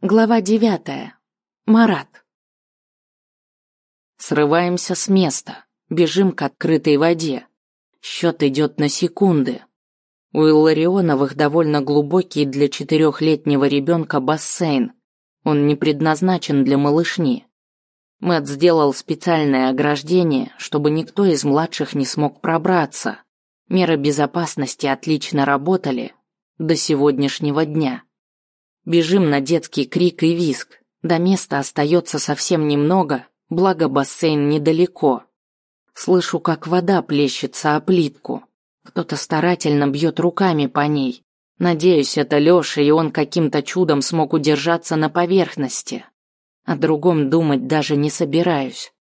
Глава девятая. Марат. Срываемся с места, бежим к открытой воде. Счет идет на секунды. У Илларионовых довольно глубокий для четырехлетнего ребенка бассейн. Он не предназначен для малышни. Мэт сделал специальное ограждение, чтобы никто из младших не смог пробраться. Меры безопасности отлично работали до сегодняшнего дня. Бежим на детский крик и визг. До места остается совсем немного, благо бассейн недалеко. Слышу, как вода плещется о плитку. Кто-то старательно бьет руками по ней. Надеюсь, это Лёша, и он каким-то чудом смог удержаться на поверхности. О другом думать даже не собираюсь.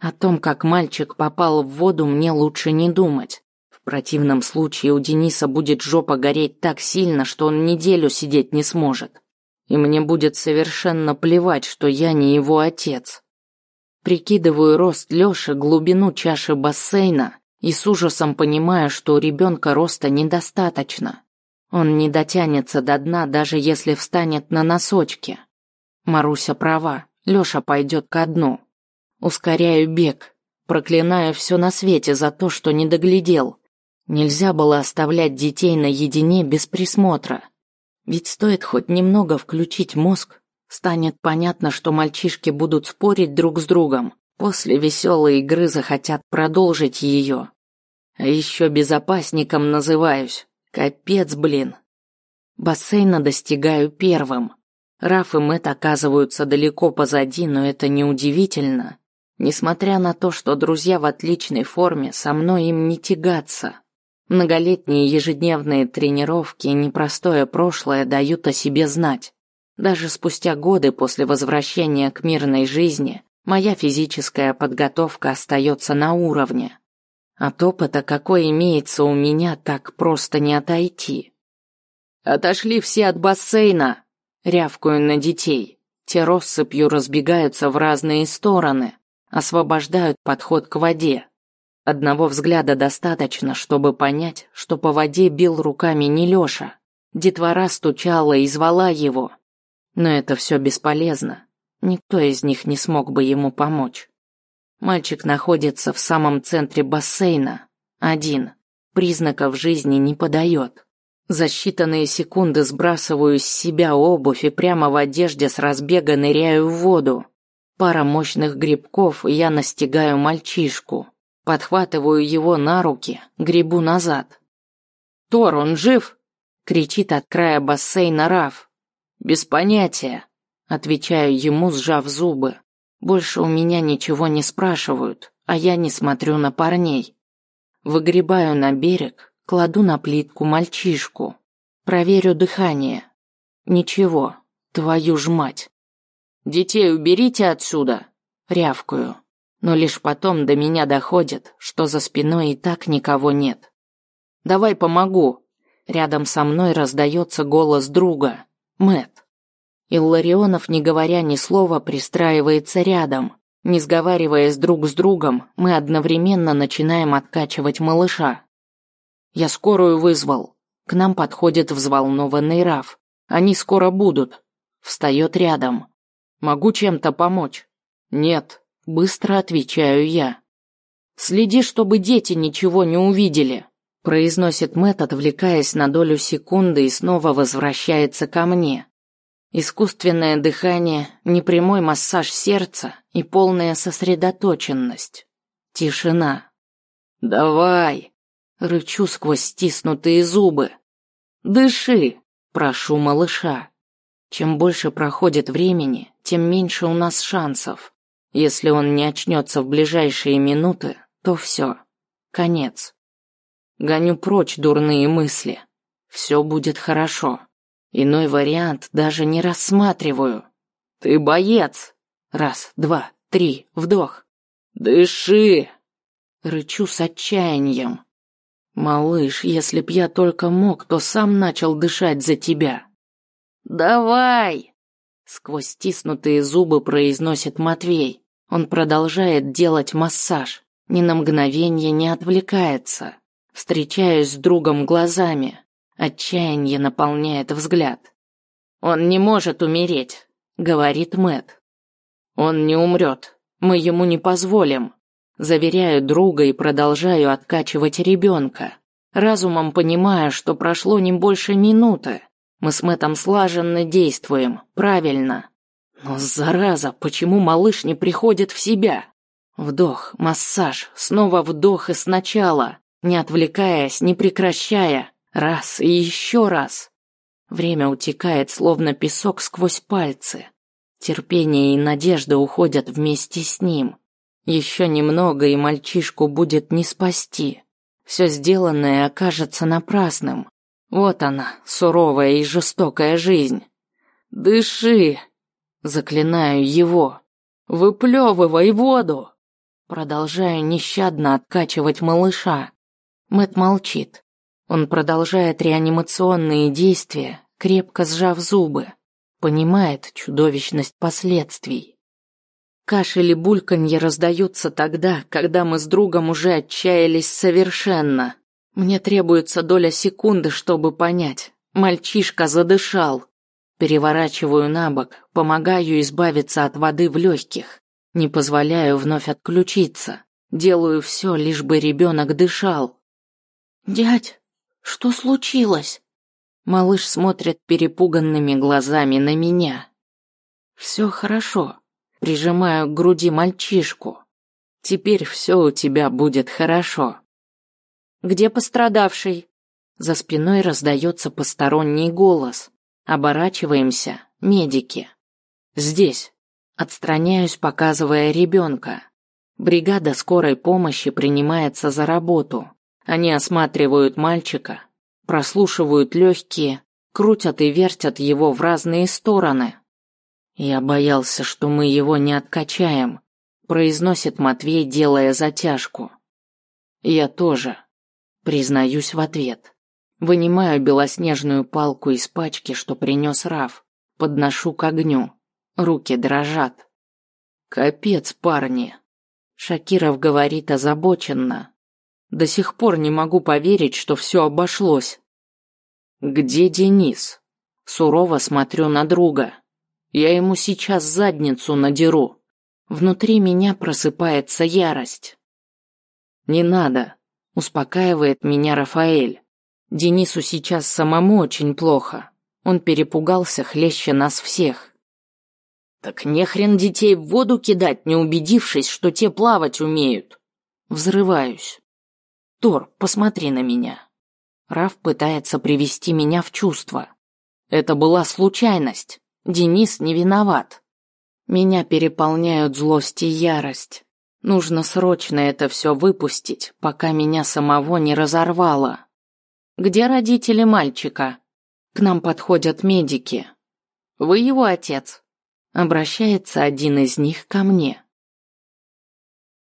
О том, как мальчик попал в воду, мне лучше не думать. В противном случае у Дениса будет жопа гореть так сильно, что он неделю сидеть не сможет. И мне будет совершенно плевать, что я не его отец. Прикидываю рост Лёши, глубину чаши бассейна и с ужасом понимаю, что у ребенка роста недостаточно. Он не дотянется до дна, даже если встанет на носочки. Маруся права, Лёша пойдет ко дну. Ускоряю бег, проклинаю все на свете за то, что не доглядел. Нельзя было оставлять детей наедине без присмотра. Ведь стоит хоть немного включить мозг, станет понятно, что мальчишки будут спорить друг с другом. После веселой игры захотят продолжить ее. А еще безопасником называюсь. Капец, блин. Бассейна достигаю первым. Раф и Мэтт оказываются далеко позади, но это не удивительно. Несмотря на то, что друзья в отличной форме, со мной им не тягаться. Многолетние ежедневные тренировки и непростое прошлое дают о себе знать. Даже спустя годы после возвращения к мирной жизни моя физическая подготовка остается на уровне. От опыта, какой имеется у меня, так просто не отойти. «Отошли все от бассейна!» — рявкаю на детей. Те россыпью разбегаются в разные стороны, освобождают подход к воде. Одного взгляда достаточно, чтобы понять, что по воде бил руками не Лёша. Детвора стучала и звала его. Но это все бесполезно. Никто из них не смог бы ему помочь. Мальчик находится в самом центре бассейна. Один. Признаков жизни не подает. За считанные секунды сбрасываю с себя обувь и прямо в одежде с разбега ныряю в воду. Пара мощных грибков, и я настигаю мальчишку. Подхватываю его на руки, гребу назад. «Тор, он жив?» — кричит от края бассейна Раф. «Без понятия», — отвечаю ему, сжав зубы. Больше у меня ничего не спрашивают, а я не смотрю на парней. Выгребаю на берег, кладу на плитку мальчишку. Проверю дыхание. Ничего, твою ж мать. «Детей уберите отсюда!» — рявкаю но лишь потом до меня доходит, что за спиной и так никого нет. «Давай помогу!» Рядом со мной раздается голос друга, Мэт. Илларионов, не говоря ни слова, пристраивается рядом. Не сговариваясь друг с другом, мы одновременно начинаем откачивать малыша. Я скорую вызвал. К нам подходит взволнованный Раф. Они скоро будут. Встает рядом. Могу чем-то помочь? Нет, Быстро отвечаю я. Следи, чтобы дети ничего не увидели, произносит Мэт, отвлекаясь на долю секунды и снова возвращается ко мне. Искусственное дыхание, непрямой массаж сердца и полная сосредоточенность. Тишина. Давай, рычу сквозь стиснутые зубы. Дыши, прошу малыша. Чем больше проходит времени, тем меньше у нас шансов. Если он не очнется в ближайшие минуты, то все. Конец. Гоню прочь дурные мысли. Все будет хорошо. Иной вариант даже не рассматриваю. Ты боец. Раз, два, три, вдох. Дыши. Рычу с отчаянием. Малыш, если б я только мог, то сам начал дышать за тебя. Давай. Сквозь стиснутые зубы произносит Матвей. Он продолжает делать массаж, ни на мгновение не отвлекается. Встречаюсь с другом глазами. Отчаяние наполняет взгляд. Он не может умереть, говорит Мэт. Он не умрет. Мы ему не позволим. Заверяю друга и продолжаю откачивать ребенка. Разумом понимаю, что прошло не больше минуты. Мы с Мэтом слаженно действуем, правильно. Но зараза, почему малыш не приходит в себя? Вдох, массаж, снова вдох и сначала, не отвлекаясь, не прекращая. Раз и еще раз. Время утекает, словно песок сквозь пальцы. Терпение и надежда уходят вместе с ним. Еще немного, и мальчишку будет не спасти. Все сделанное окажется напрасным. Вот она, суровая и жестокая жизнь. Дыши, заклинаю его. Выплевывай воду. Продолжаю нещадно откачивать малыша. Мэт молчит. Он продолжает реанимационные действия, крепко сжав зубы. Понимает чудовищность последствий. Кашель и бульканье раздаются тогда, когда мы с другом уже отчаялись совершенно. Мне требуется доля секунды, чтобы понять. Мальчишка задышал. Переворачиваю на бок, помогаю избавиться от воды в легких. Не позволяю вновь отключиться. Делаю все, лишь бы ребенок дышал. «Дядь, что случилось?» Малыш смотрит перепуганными глазами на меня. «Все хорошо». Прижимаю к груди мальчишку. «Теперь все у тебя будет хорошо». Где пострадавший? За спиной раздается посторонний голос. Оборачиваемся. Медики. Здесь. Отстраняюсь, показывая ребенка. Бригада скорой помощи принимается за работу. Они осматривают мальчика, прослушивают легкие, крутят и вертят его в разные стороны. Я боялся, что мы его не откачаем, произносит Матвей, делая затяжку. Я тоже. Признаюсь в ответ. Вынимаю белоснежную палку из пачки, что принес Раф. Подношу к огню. Руки дрожат. Капец, парни. Шакиров говорит озабоченно. До сих пор не могу поверить, что все обошлось. Где Денис? Сурово смотрю на друга. Я ему сейчас задницу надеру. Внутри меня просыпается ярость. Не надо, Успокаивает меня Рафаэль. Денису сейчас самому очень плохо. Он перепугался хлеще нас всех. Так нехрен детей в воду кидать, не убедившись, что те плавать умеют. Взрываюсь. Тор, посмотри на меня. Раф пытается привести меня в чувство. Это была случайность. Денис не виноват. Меня переполняют злость и ярость. Нужно срочно это все выпустить, пока меня самого не разорвало. Где родители мальчика? К нам подходят медики. Вы его отец. Обращается один из них ко мне.